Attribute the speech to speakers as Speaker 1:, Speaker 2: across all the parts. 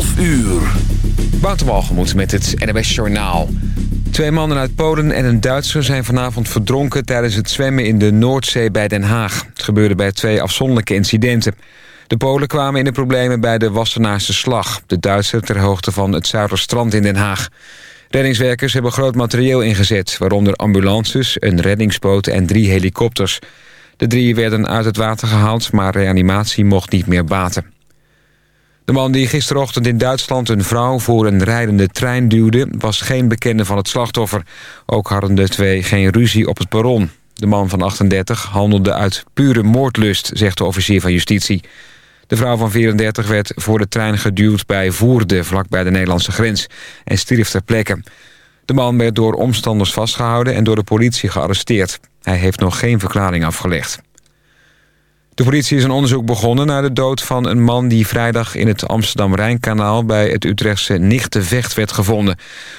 Speaker 1: 12 uur.
Speaker 2: Waterwalgemoed met het NWS Journaal. Twee mannen uit Polen en een Duitser zijn vanavond verdronken... tijdens het zwemmen in de Noordzee bij Den Haag. Het gebeurde bij twee afzonderlijke incidenten. De Polen kwamen in de problemen bij de Wassenaarse Slag. De Duitser ter hoogte van het Zuiderstrand in Den Haag. Reddingswerkers hebben groot materieel ingezet... waaronder ambulances, een reddingsboot en drie helikopters. De drie werden uit het water gehaald, maar reanimatie mocht niet meer baten. De man die gisterochtend in Duitsland een vrouw voor een rijdende trein duwde... was geen bekende van het slachtoffer. Ook hadden de twee geen ruzie op het perron. De man van 38 handelde uit pure moordlust, zegt de officier van justitie. De vrouw van 34 werd voor de trein geduwd bij Voerde... vlakbij de Nederlandse grens, en stierf ter plekke. De man werd door omstanders vastgehouden en door de politie gearresteerd. Hij heeft nog geen verklaring afgelegd. De politie is een onderzoek begonnen naar de dood van een man... die vrijdag in het Amsterdam-Rijnkanaal bij het Utrechtse Nichtenvecht werd gevonden.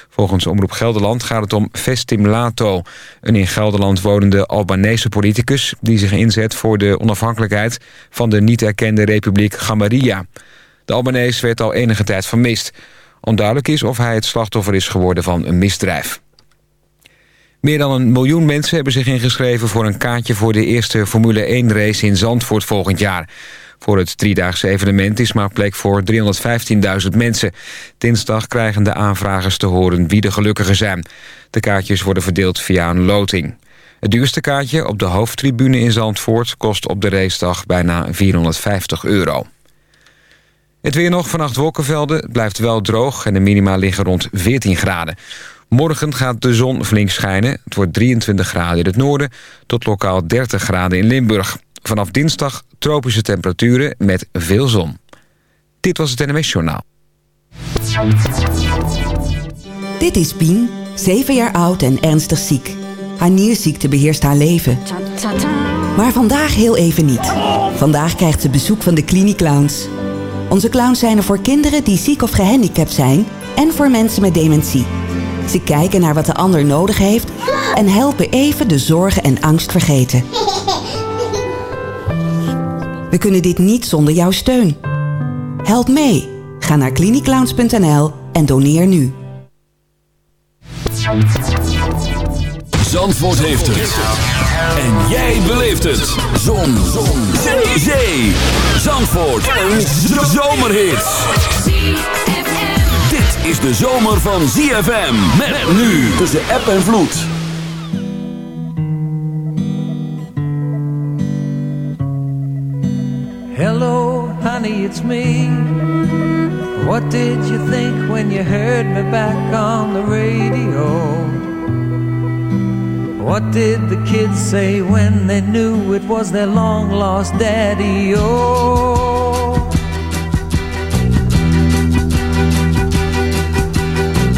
Speaker 2: Volgens Omroep Gelderland gaat het om Festim Lato... een in Gelderland wonende Albanese politicus... die zich inzet voor de onafhankelijkheid van de niet erkende republiek Gamaria. De Albanees werd al enige tijd vermist. Onduidelijk is of hij het slachtoffer is geworden van een misdrijf. Meer dan een miljoen mensen hebben zich ingeschreven voor een kaartje voor de eerste Formule 1-race in Zandvoort volgend jaar. Voor het driedaagse evenement is maar plek voor 315.000 mensen. Dinsdag krijgen de aanvragers te horen wie de gelukkigen zijn. De kaartjes worden verdeeld via een loting. Het duurste kaartje op de hoofdtribune in Zandvoort kost op de racedag bijna 450 euro. Het weer nog vannacht wolkenvelden. Blijft wel droog en de minima liggen rond 14 graden. Morgen gaat de zon flink schijnen. Het wordt 23 graden in het noorden tot lokaal 30 graden in Limburg. Vanaf dinsdag tropische temperaturen met veel zon. Dit was het NMS Journaal.
Speaker 3: Dit is Pien, 7 jaar oud en ernstig ziek. Haar nierziekte beheerst haar leven. Maar vandaag heel even niet. Vandaag krijgt ze bezoek van de Cliniclowns. Onze clowns zijn er voor kinderen die ziek of gehandicapt zijn... en voor mensen met dementie. Ze kijken naar wat de ander nodig heeft en helpen even de zorgen en angst vergeten. We kunnen dit niet zonder jouw steun. Help mee. Ga naar cliniclowns.nl en doneer nu.
Speaker 1: Zandvoort heeft het. En jij beleeft het. Zon. Zon. Zee. Zandvoort. Een zomerhit is de zomer van ZFM. Met, nu tussen app en vloed.
Speaker 4: Hello, honey, it's me. What did you think when you heard me back on the radio? What did the kids say when they knew it was their long lost daddy? Oh.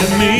Speaker 4: to me.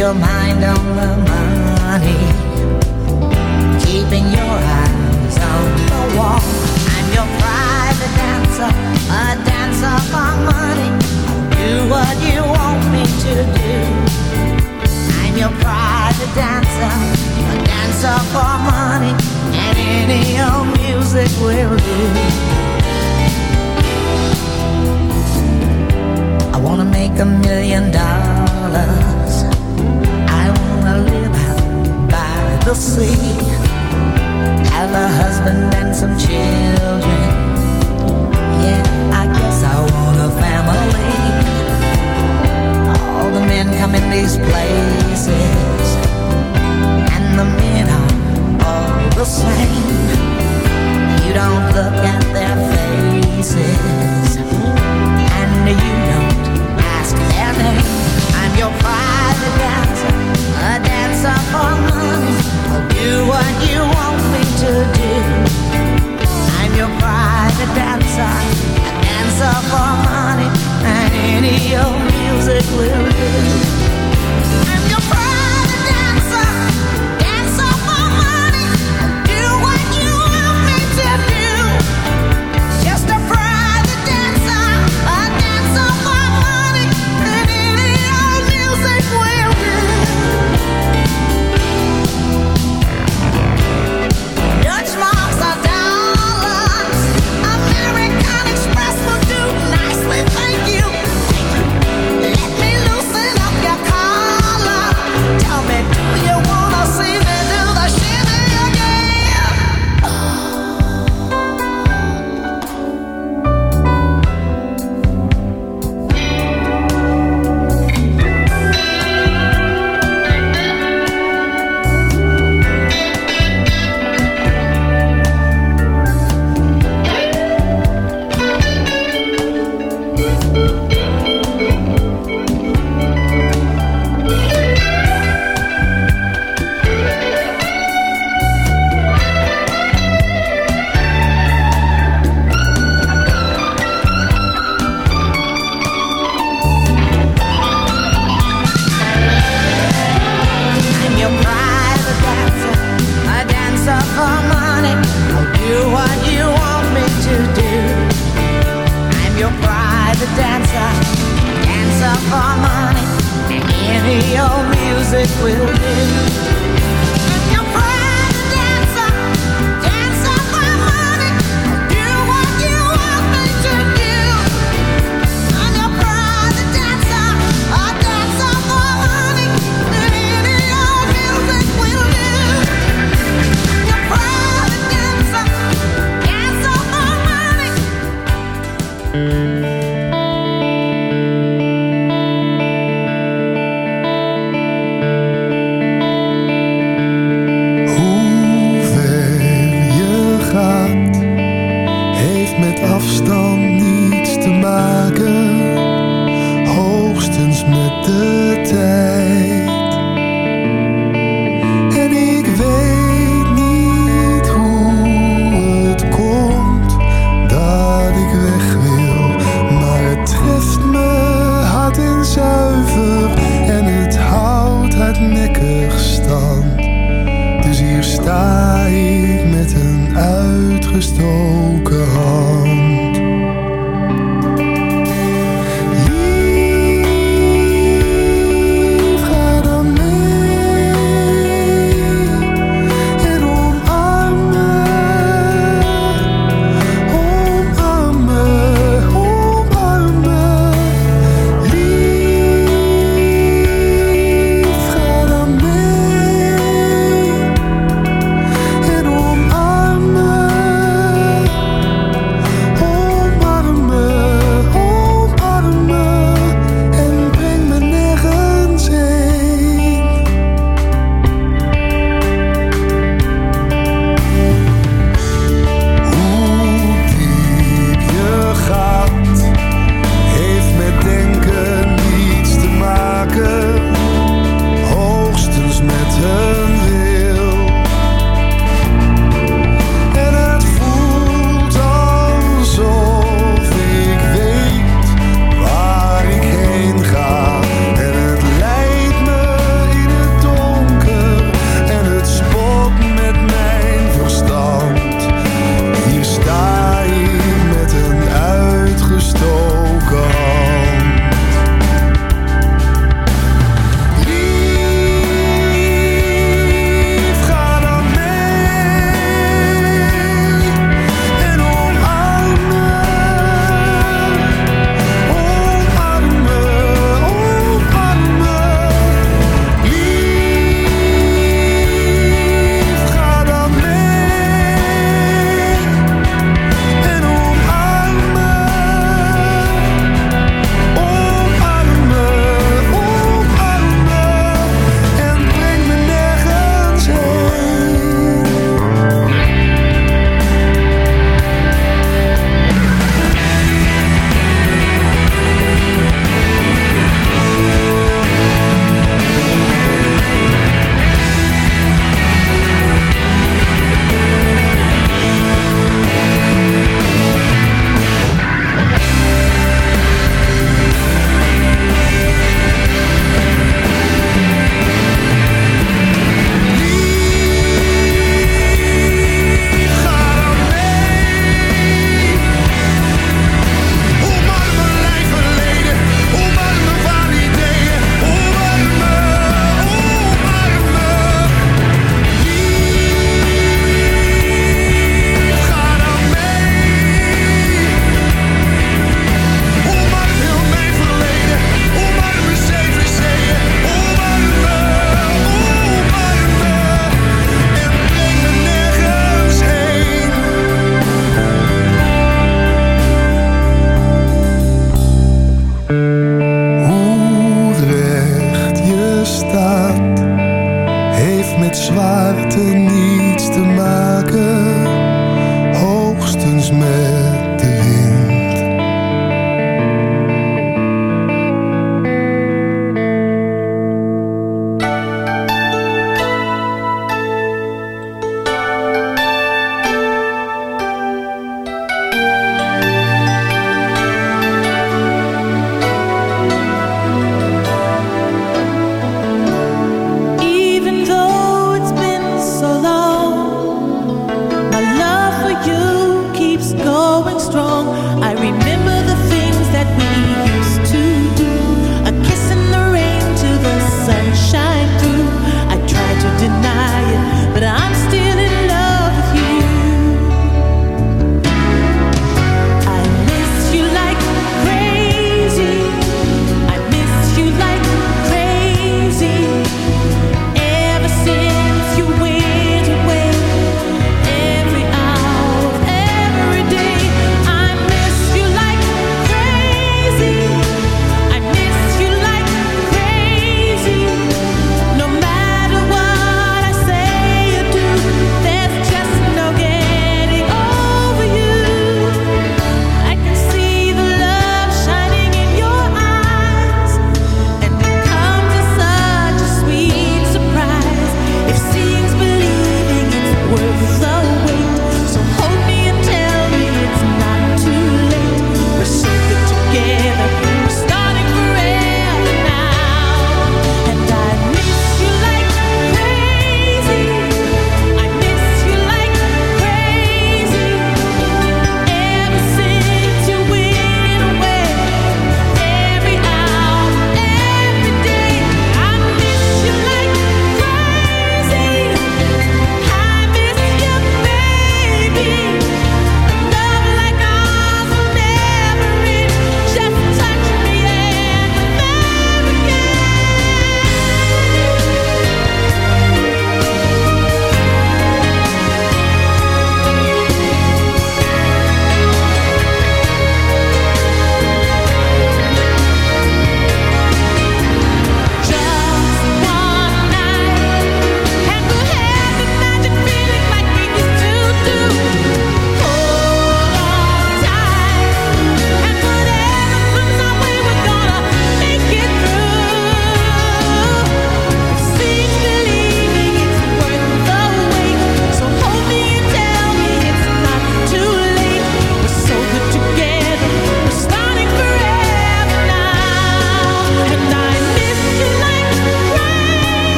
Speaker 5: your mind on the money,